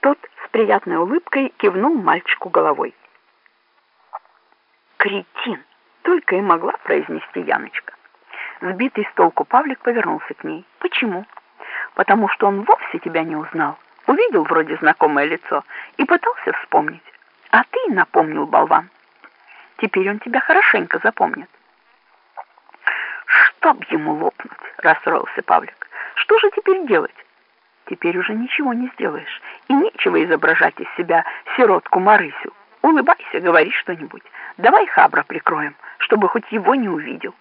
Тот с приятной улыбкой кивнул мальчику головой. «Кретин!» — только и могла произнести Яночка. Сбитый с толку Павлик повернулся к ней. «Почему?» «Потому что он вовсе тебя не узнал. Увидел вроде знакомое лицо и пытался вспомнить. А ты напомнил, болван. Теперь он тебя хорошенько запомнит». «Чтоб ему лопнуть!» — расстроился Павлик. «Что же теперь делать?» «Теперь уже ничего не сделаешь, и нечего изображать из себя сиротку Марысю. Улыбайся, говори что-нибудь. Давай Хабра прикроем, чтобы хоть его не увидел».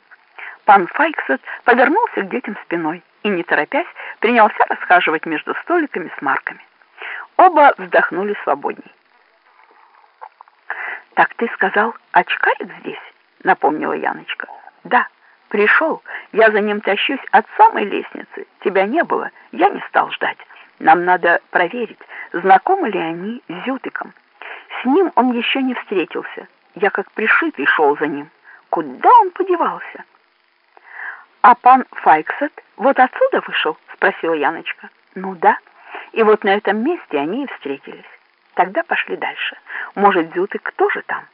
Пан Файксет повернулся к детям спиной и, не торопясь, принялся расхаживать между столиками с марками. Оба вздохнули свободней. «Так ты сказал, очкарик здесь?» — напомнила Яночка. «Да, пришел. Я за ним тащусь от самой лестницы. Тебя не было. Я не стал ждать. Нам надо проверить, знакомы ли они с Зютыком. С ним он еще не встретился. Я как пришитый шел за ним. Куда он подевался?» «А пан Файксет вот отсюда вышел?» — спросила Яночка. «Ну да. И вот на этом месте они и встретились. Тогда пошли дальше. Может, Зютык тоже там?»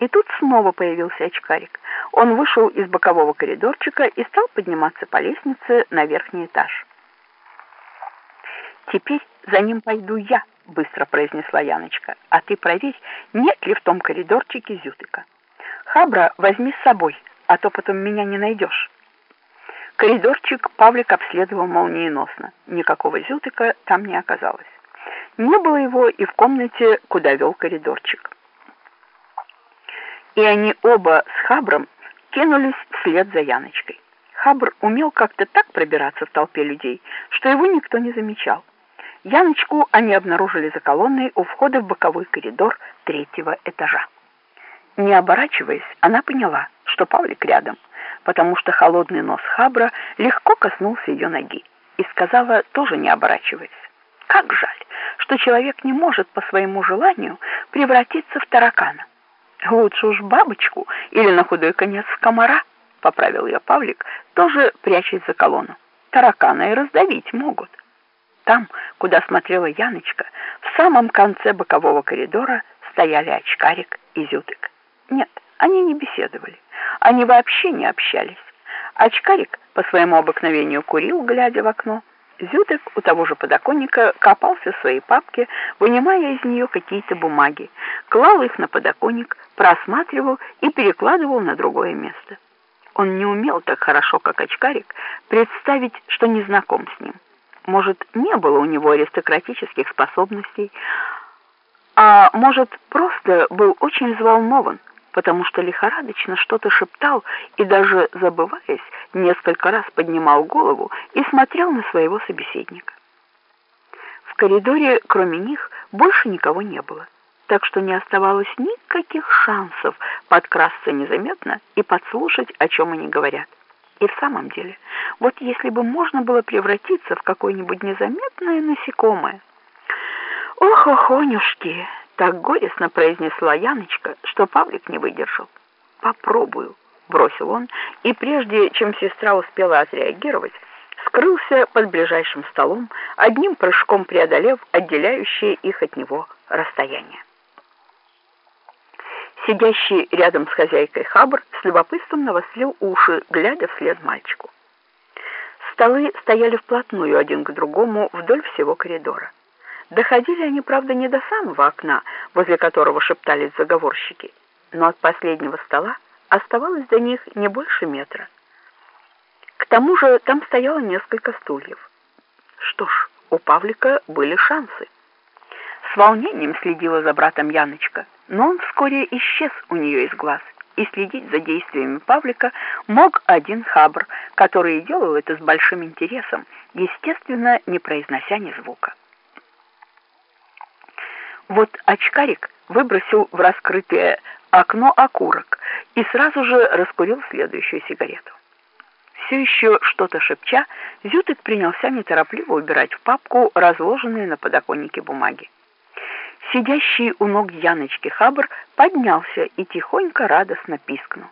И тут снова появился очкарик. Он вышел из бокового коридорчика и стал подниматься по лестнице на верхний этаж. «Теперь за ним пойду я», — быстро произнесла Яночка. «А ты проверь, нет ли в том коридорчике Зютыка. Хабра возьми с собой, а то потом меня не найдешь». Коридорчик Павлик обследовал молниеносно. Никакого Зютыка там не оказалось. Не было его и в комнате, куда вел коридорчик. И они оба с Хабром кинулись вслед за Яночкой. Хабр умел как-то так пробираться в толпе людей, что его никто не замечал. Яночку они обнаружили за колонной у входа в боковой коридор третьего этажа. Не оборачиваясь, она поняла, что Павлик рядом — потому что холодный нос Хабра легко коснулся ее ноги и сказала, тоже не оборачиваясь, «Как жаль, что человек не может по своему желанию превратиться в таракана. Лучше уж бабочку или на худой конец комара», — поправил ее Павлик, тоже прячась за колонну. «Таракана и раздавить могут». Там, куда смотрела Яночка, в самом конце бокового коридора стояли очкарик и зютык. Нет, они не беседовали. Они вообще не общались. Очкарик по своему обыкновению курил, глядя в окно. Зютек у того же подоконника копался в своей папке, вынимая из нее какие-то бумаги, клал их на подоконник, просматривал и перекладывал на другое место. Он не умел так хорошо, как очкарик, представить, что не знаком с ним. Может, не было у него аристократических способностей, а может, просто был очень взволнован, потому что лихорадочно что-то шептал и даже, забываясь, несколько раз поднимал голову и смотрел на своего собеседника. В коридоре, кроме них, больше никого не было, так что не оставалось никаких шансов подкрасться незаметно и подслушать, о чем они говорят. И в самом деле, вот если бы можно было превратиться в какое-нибудь незаметное насекомое. Ох, охонюшки! Так горестно произнесла Яночка, что Павлик не выдержал. «Попробую», — бросил он, и прежде чем сестра успела отреагировать, скрылся под ближайшим столом, одним прыжком преодолев отделяющее их от него расстояние. Сидящий рядом с хозяйкой Хабр с любопытством навострил уши, глядя вслед мальчику. Столы стояли вплотную один к другому вдоль всего коридора. Доходили они, правда, не до самого окна, возле которого шептались заговорщики, но от последнего стола оставалось до них не больше метра. К тому же там стояло несколько стульев. Что ж, у Павлика были шансы. С волнением следила за братом Яночка, но он вскоре исчез у нее из глаз, и следить за действиями Павлика мог один Хабр, который делал это с большим интересом, естественно, не произнося ни звука. Вот очкарик выбросил в раскрытое окно окурок и сразу же раскурил следующую сигарету. Все еще что-то шепча, Зютык принялся неторопливо убирать в папку разложенные на подоконнике бумаги. Сидящий у ног Яночки Хабр поднялся и тихонько радостно пискнул.